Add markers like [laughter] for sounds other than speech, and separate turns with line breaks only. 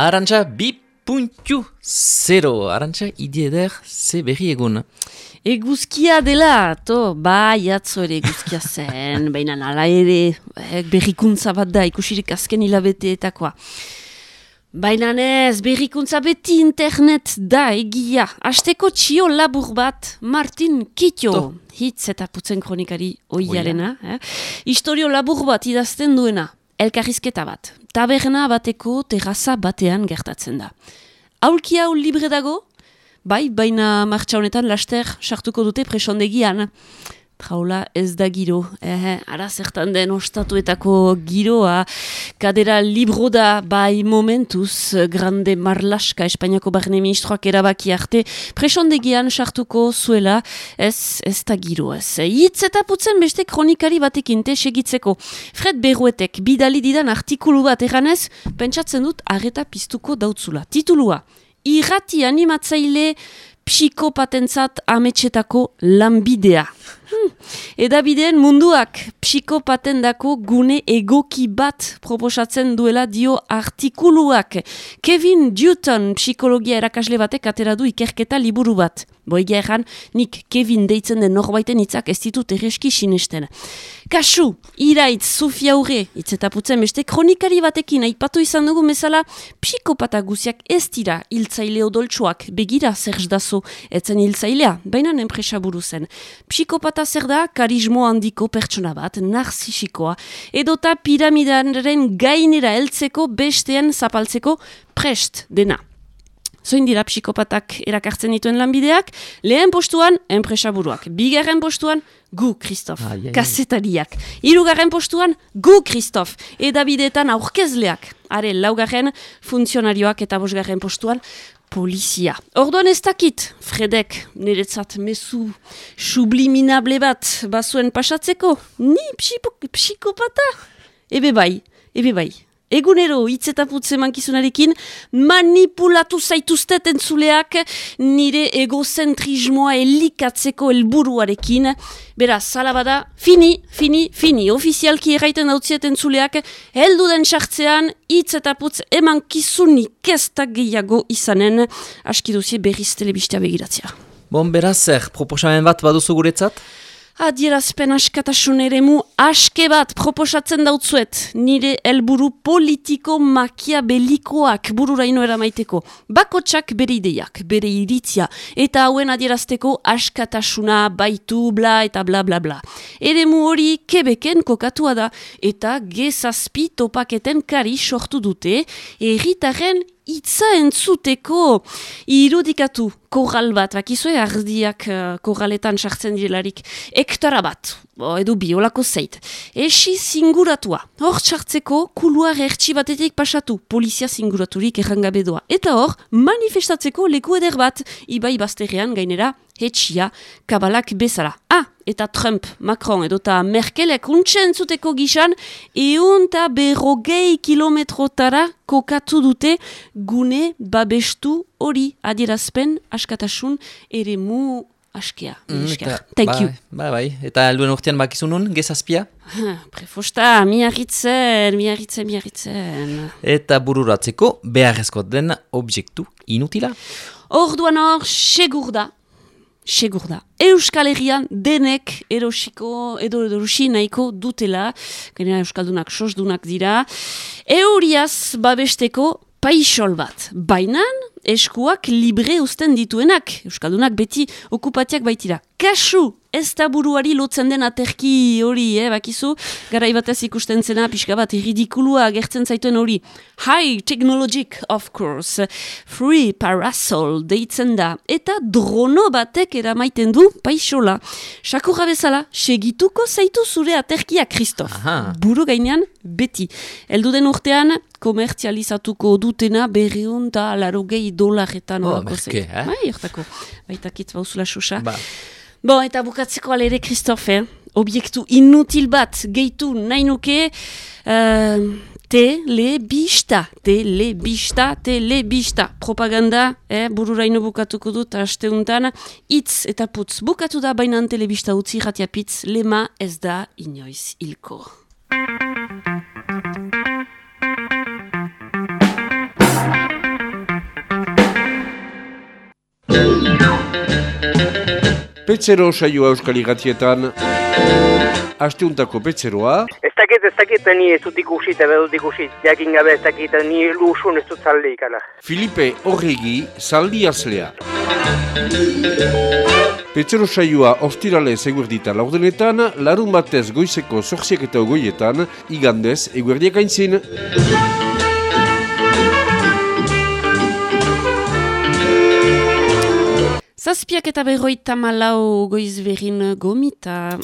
Arantxa, bi puntu zero. Arantxa, idieder, ze berri egun.
Eguzkia dela, to, bai, atzo ere eguzkia zen, [laughs] baina nala ere eh, berrikuntza bat da, ikusirik azken hilabeteetakoa. Baina ez, berrikuntza beti internet da egia. Azteko txio labur bat, Martin Kitio,
To.
hitz eta putzen kronikari oiarena. Eh? Historio labur bat idazten duena, elkarrizketa bat. Taberna bateko terraza batean gertatzen da. Aulki hau libre dago, bai, baina martxa honetan laster sartuko dute presondegian. Traula ez da giro, eh, ara zertan den ostatuetako giroa, kadera libro da bai momentuz, grande marlaska Espainiako barne ministroak erabaki arte, presondegian sartuko zuela, ez, ez da giro ez. Hitz eta putzen beste kronikari batekin te segitzeko. Fred Berruetek bidali didan artikulu bat eganez, pentsatzen dut arreta piztuko dautzula. Titulua, irrati animatzaile psikopatentzat ametxetako lanbidea. Hmm. [laughs] Edabideen munduak psikopatendako gune egoki bat proposatzen duela dio artikuluak. Kevin Dutton psikologia erakasle batek atera du ikerketa liburu bat. Boigia erran, nik Kevin deitzen den norbaiten hitzak ez ditut erreski sinesten. Kasu, iraitz, Sofia Aurre, itzetaputzen beste kronikari batekin aipatu izan dugu bezala, psikopata guziak ez dira hiltzaile odoltsuak, begira zer dazo, etzen hiltzailea, baina enpresa buru zen. Psikopata zer da, karismo handiko pertsona bat, narzisikoa, edota piramidaren gainera heltzeko bestean zapaltzeko prest dena. Zoin dira psikopatak erakartzen dituen lanbideak, lehen postuan, enpresaburuak. Bigarren postuan, gu, Kristof,
ai.
kasetariak. Hirugarren postuan, gu, Kristof, edabideetan aurkezleak. Are, laugarren, funtzionarioak eta bosgarren postuan, polizia. Orduan ez dakit, Fredek, niretzat mezu subliminable bat bazuen pasatzeko, ni psikopata? Ebe bai, ebe bai. Egunero hitz eta putze mankizunarekin manipulatu zaituztet entzuleak nire egozentrismoa elikatzeko helburuarekin. Beraz, zala bada, fini, fini, fini. Ofizialki erraiten dautziet entzuleak, heldu den sartzean, hitz eta putz eman kizunik ez da gehiago izanen, aski berriz telebistea begiratzea.
Bon, beraz, zer, proposamen bat baduzu guretzat?
Adierazpen askatasun eremu aske bat proposatzen dautzuet nire helburu politiko makiabelikoak bururaino eramaiteko. Bakotsak bere ideiak, bere iritzia, eta hauen adierazteko askatasuna baitu bla eta bla bla bla. Eremu hori kebeken kokatua da, eta gezazpi topaketen kari sortu dute, erritaren itza entzuteko irudikatu korral bat, bakizue ardiak uh, korraletan sartzen direlarik, hektara bat, edo biolako zeit. Esi zinguratua, hor txartzeko kuluar ertsi batetik pasatu, polizia zinguraturik errangabe doa. Eta hor, manifestatzeko leku eder bat, ibai bazterrean gainera, hetxia, kabalak bezala. Ah, eta Trump, Macron edota Merkelek untxen zuteko gisan, eun eta berrogei kilometrotara kokatu dute gune babestu hori adierazpen askatasun ere mu askea.
Mm, eta-
Thank
bai,
you.
Bai, bai. Eta helduen urtean bakizunun, gezazpia?
Prefosta, miarritzen, miarritzen, miarritzen.
Eta bururatzeko beharrezko den objektu inutila.
Orduan hor, segur da, segur da. Euskal Herrian denek erosiko, edo erosi nahiko dutela, gainera Euskaldunak sosdunak dira, euriaz babesteko paisol bat. Bainan, eskuak libre uzten dituenak, Euskaldunak beti okupatiak baitira. Kasu, ez da buruari lotzen den aterki hori, eh, bakizu, garai batez ikusten zena, pixka bat, ridikulua gertzen zaituen hori. High technologic, of course, free parasol deitzen da, eta drono batek eramaiten du paisola. Sakurra bezala, segituko zaitu zure aterkia, Kristof.
Aha.
Buru gainean, beti. Eldu den urtean, komertzializatuko dutena berriun eta larogei dolarretan.
Oh, merke, eh?
Bai, hortako. Baitakit bauzula xuxa.
Ba,
Bon, eta bukatzeko alere, Christophe, obiektu inutil bat gehitu nahi nuke, uh, telebista, telebista, telebista, propaganda, eh, bururaino bukatuko dut, asteuntan, itz eta putz. Bukatu da bainan telebista utzi ratiapitz, lema ez da inoiz hilko.
Petzero saioa euskal igatietan. Asteuntako petzeroa.
Ez dakit, ez dakit, ni ez dut ikusi eta bedut ikusi. Jakin gabe ez dakit, ni lusun ez dut zalde ikala.
Filipe Horregi, zaldi azlea. Petzero saioa ostirale eguerdita laurdenetan, larun batez goizeko zorziak eta ogoietan, igandez eguerdiak aintzin.
Zazpiak eta berroita malau goiz berin gomita.